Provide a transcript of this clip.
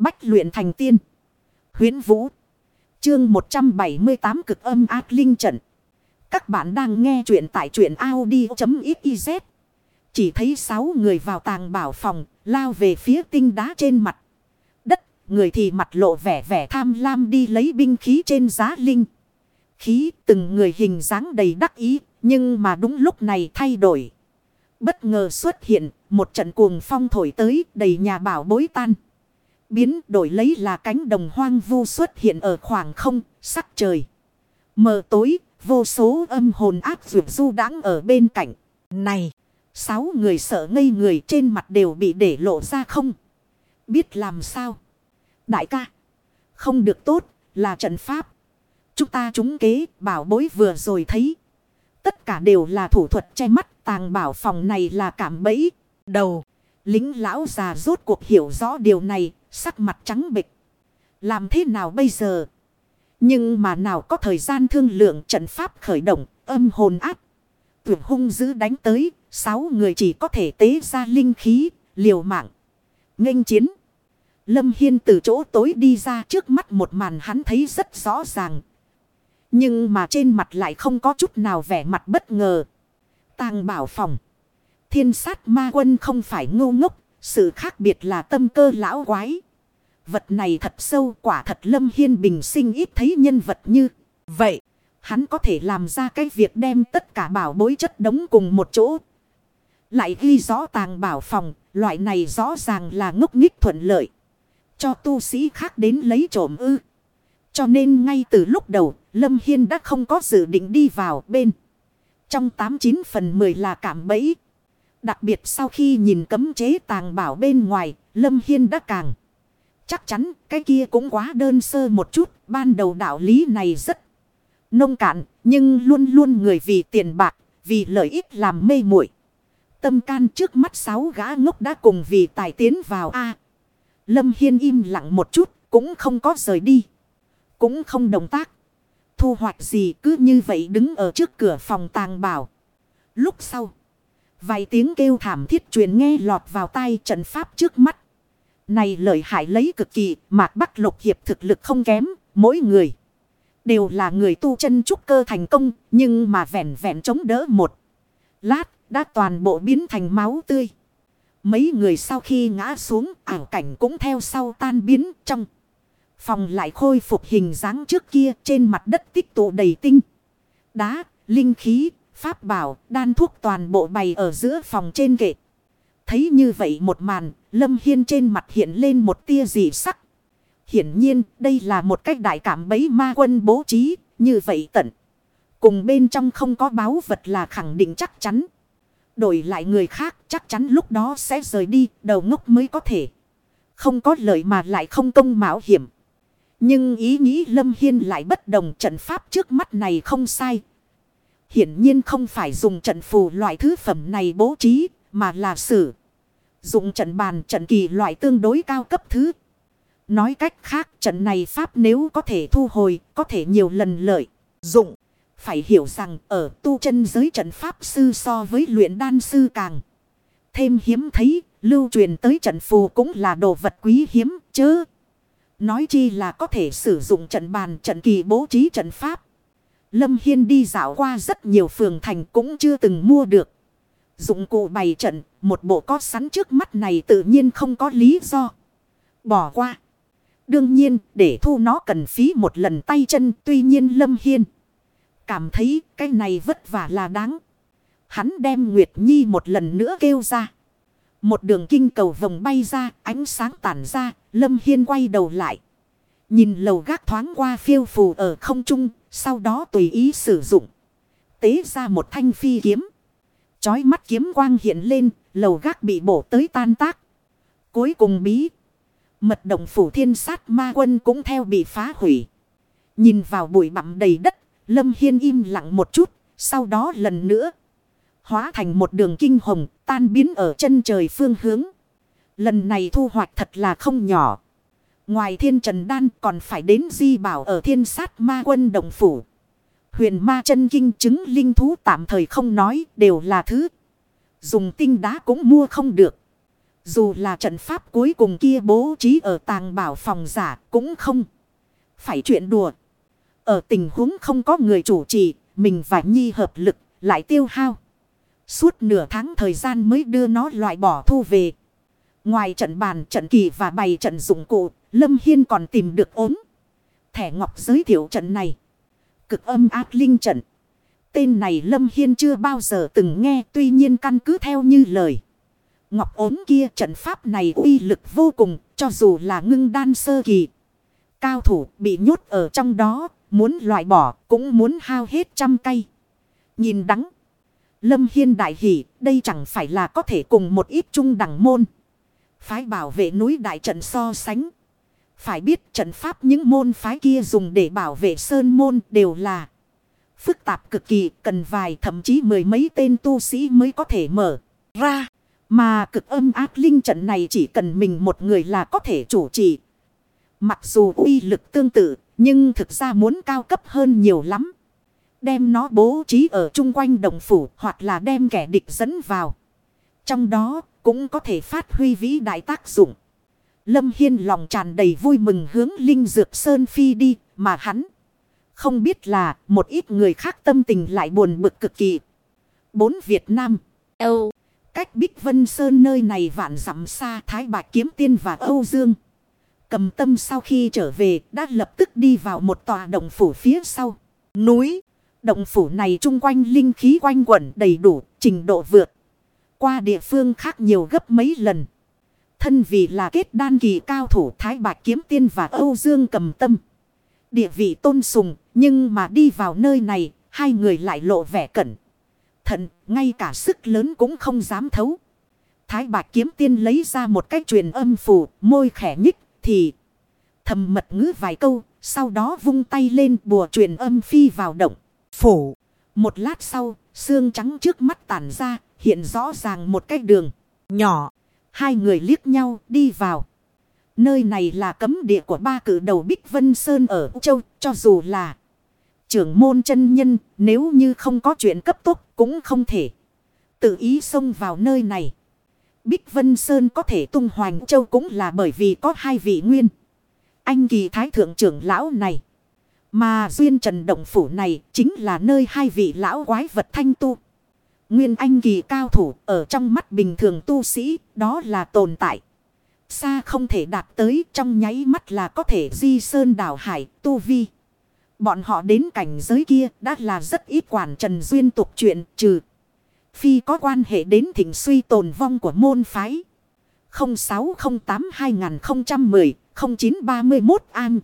Bách luyện thành tiên. Huyến Vũ. Chương 178 cực âm ác linh trận. Các bạn đang nghe truyện tại truyện Audi.xyz. Chỉ thấy sáu người vào tàng bảo phòng, lao về phía tinh đá trên mặt. Đất, người thì mặt lộ vẻ vẻ tham lam đi lấy binh khí trên giá linh. Khí từng người hình dáng đầy đắc ý, nhưng mà đúng lúc này thay đổi. Bất ngờ xuất hiện, một trận cuồng phong thổi tới đầy nhà bảo bối tan. Biến đổi lấy là cánh đồng hoang vu xuất hiện ở khoảng không, sắc trời. Mờ tối, vô số âm hồn ác dược du đáng ở bên cạnh. Này, sáu người sợ ngây người trên mặt đều bị để lộ ra không? Biết làm sao? Đại ca, không được tốt, là trận pháp. Chúng ta trúng kế, bảo bối vừa rồi thấy. Tất cả đều là thủ thuật che mắt, tàng bảo phòng này là cảm bẫy. Đầu, lính lão già rốt cuộc hiểu rõ điều này, sắc mặt trắng bịch. Làm thế nào bây giờ? Nhưng mà nào có thời gian thương lượng trận pháp khởi động, âm hồn áp. Tuyệt hung dữ đánh tới, sáu người chỉ có thể tế ra linh khí, liều mạng. nghênh chiến. Lâm Hiên từ chỗ tối đi ra trước mắt một màn hắn thấy rất rõ ràng. Nhưng mà trên mặt lại không có chút nào vẻ mặt bất ngờ. Tàng bảo phòng. Thiên sát ma quân không phải ngu ngốc. Sự khác biệt là tâm cơ lão quái. Vật này thật sâu quả thật Lâm Hiên bình sinh ít thấy nhân vật như vậy. Hắn có thể làm ra cái việc đem tất cả bảo bối chất đống cùng một chỗ. Lại ghi rõ tàng bảo phòng. Loại này rõ ràng là ngốc nghích thuận lợi. Cho tu sĩ khác đến lấy trộm ư. Cho nên ngay từ lúc đầu, Lâm Hiên đã không có dự định đi vào bên. Trong 89 phần 10 là cảm bẫy. Đặc biệt sau khi nhìn cấm chế tàng bảo bên ngoài, Lâm Hiên đã càng. Chắc chắn cái kia cũng quá đơn sơ một chút, ban đầu đạo lý này rất nông cạn, nhưng luôn luôn người vì tiền bạc, vì lợi ích làm mê muội Tâm can trước mắt sáu gã ngốc đã cùng vì tài tiến vào A. Lâm Hiên im lặng một chút, cũng không có rời đi. Cũng không động tác. Thu hoạch gì cứ như vậy đứng ở trước cửa phòng tàng bảo. Lúc sau. Vài tiếng kêu thảm thiết truyền nghe lọt vào tai trận pháp trước mắt. Này lợi hại lấy cực kỳ, mạc bắc lục hiệp thực lực không kém, mỗi người. Đều là người tu chân trúc cơ thành công, nhưng mà vẹn vẹn chống đỡ một. Lát, đã toàn bộ biến thành máu tươi. Mấy người sau khi ngã xuống, ảo cảnh cũng theo sau tan biến trong. Phòng lại khôi phục hình dáng trước kia trên mặt đất tích tụ đầy tinh. Đá, linh khí, pháp bảo, đan thuốc toàn bộ bày ở giữa phòng trên kệ. Thấy như vậy một màn, Lâm Hiên trên mặt hiện lên một tia dị sắc. Hiển nhiên, đây là một cách đại cảm bấy ma quân bố trí, như vậy tận. Cùng bên trong không có báu vật là khẳng định chắc chắn. Đổi lại người khác chắc chắn lúc đó sẽ rời đi, đầu ngốc mới có thể. Không có lợi mà lại không công mạo hiểm. Nhưng ý nghĩ Lâm Hiên lại bất đồng trận pháp trước mắt này không sai. Hiển nhiên không phải dùng trận phù loại thứ phẩm này bố trí, mà là sử. Dùng trận bàn trận kỳ loại tương đối cao cấp thứ. Nói cách khác trận này pháp nếu có thể thu hồi, có thể nhiều lần lợi. Dụng. Phải hiểu rằng ở tu chân giới trận pháp sư so với luyện đan sư càng. Thêm hiếm thấy, lưu truyền tới trận phù cũng là đồ vật quý hiếm, chứ. Nói chi là có thể sử dụng trận bàn trận kỳ bố trí trận pháp. Lâm Hiên đi dạo qua rất nhiều phường thành cũng chưa từng mua được. Dụng cụ bày trận, một bộ có sắn trước mắt này tự nhiên không có lý do. Bỏ qua. Đương nhiên, để thu nó cần phí một lần tay chân, tuy nhiên Lâm Hiên. Cảm thấy cái này vất vả là đáng. Hắn đem Nguyệt Nhi một lần nữa kêu ra. Một đường kinh cầu vòng bay ra, ánh sáng tản ra, Lâm Hiên quay đầu lại. Nhìn lầu gác thoáng qua phiêu phù ở không trung, sau đó tùy ý sử dụng. Tế ra một thanh phi kiếm. Chói mắt kiếm quang hiện lên, lầu gác bị bổ tới tan tác. Cuối cùng bí. Mật động phủ thiên sát ma quân cũng theo bị phá hủy. Nhìn vào bụi bặm đầy đất, Lâm Hiên im lặng một chút, sau đó lần nữa. Hóa thành một đường kinh hồng, tan biến ở chân trời phương hướng. Lần này thu hoạch thật là không nhỏ. Ngoài thiên trần đan còn phải đến di bảo ở thiên sát ma quân đồng phủ. Huyền ma chân kinh chứng linh thú tạm thời không nói đều là thứ. Dùng tinh đá cũng mua không được. Dù là trận pháp cuối cùng kia bố trí ở tàng bảo phòng giả cũng không. Phải chuyện đùa. Ở tình huống không có người chủ trì, mình và Nhi hợp lực lại tiêu hao. Suốt nửa tháng thời gian mới đưa nó loại bỏ thu về. Ngoài trận bàn, trận kỳ và bày trận dụng cụ, Lâm Hiên còn tìm được ốm. Thẻ ngọc giới thiệu trận này. Cực âm ác linh trận. Tên này Lâm Hiên chưa bao giờ từng nghe tuy nhiên căn cứ theo như lời. Ngọc ốm kia trận pháp này uy lực vô cùng cho dù là ngưng đan sơ kỳ. Cao thủ bị nhốt ở trong đó muốn loại bỏ cũng muốn hao hết trăm cây. Nhìn đắng. Lâm Hiên đại hỷ đây chẳng phải là có thể cùng một ít trung đẳng môn. Phái bảo vệ núi đại trận so sánh. Phải biết trận pháp những môn phái kia dùng để bảo vệ sơn môn đều là phức tạp cực kỳ, cần vài thậm chí mười mấy tên tu sĩ mới có thể mở ra. Mà cực âm ác linh trận này chỉ cần mình một người là có thể chủ trì. Mặc dù uy lực tương tự, nhưng thực ra muốn cao cấp hơn nhiều lắm. Đem nó bố trí ở chung quanh đồng phủ hoặc là đem kẻ địch dẫn vào. Trong đó cũng có thể phát huy vĩ đại tác dụng. Lâm Hiên lòng tràn đầy vui mừng hướng Linh Dược Sơn Phi đi, mà hắn. Không biết là một ít người khác tâm tình lại buồn bực cực kỳ. Bốn Việt Nam. Âu. Cách Bích Vân Sơn nơi này vạn dặm xa Thái Bạch Kiếm Tiên và Âu Dương. Cầm tâm sau khi trở về, đã lập tức đi vào một tòa động phủ phía sau. Núi. Động phủ này chung quanh linh khí quanh quẩn đầy đủ, trình độ vượt. Qua địa phương khác nhiều gấp mấy lần. Thân vì là kết đan kỳ cao thủ Thái Bạch Kiếm Tiên và Âu Dương cầm tâm. Địa vị tôn sùng, nhưng mà đi vào nơi này, hai người lại lộ vẻ cẩn. Thận, ngay cả sức lớn cũng không dám thấu. Thái Bạch Kiếm Tiên lấy ra một cái truyền âm phù, môi khẽ nhích, thì thầm mật ngữ vài câu, sau đó vung tay lên bùa truyền âm phi vào động. Phủ, một lát sau, xương trắng trước mắt tản ra, hiện rõ ràng một cái đường nhỏ. Hai người liếc nhau đi vào. Nơi này là cấm địa của ba cử đầu Bích Vân Sơn ở Châu, cho dù là trưởng môn chân nhân, nếu như không có chuyện cấp tốc cũng không thể tự ý xông vào nơi này. Bích Vân Sơn có thể tung hoành châu cũng là bởi vì có hai vị nguyên. Anh kỳ thái thượng trưởng lão này. Mà duyên trần động phủ này chính là nơi hai vị lão quái vật thanh tu. Nguyên anh kỳ cao thủ ở trong mắt bình thường tu sĩ, đó là tồn tại. Xa không thể đạt tới, trong nháy mắt là có thể di sơn đảo hải, tu vi. Bọn họ đến cảnh giới kia đã là rất ít quản trần duyên tục chuyện, trừ. Phi có quan hệ đến thỉnh suy tồn vong của môn phái. 0608 2010 0931 An.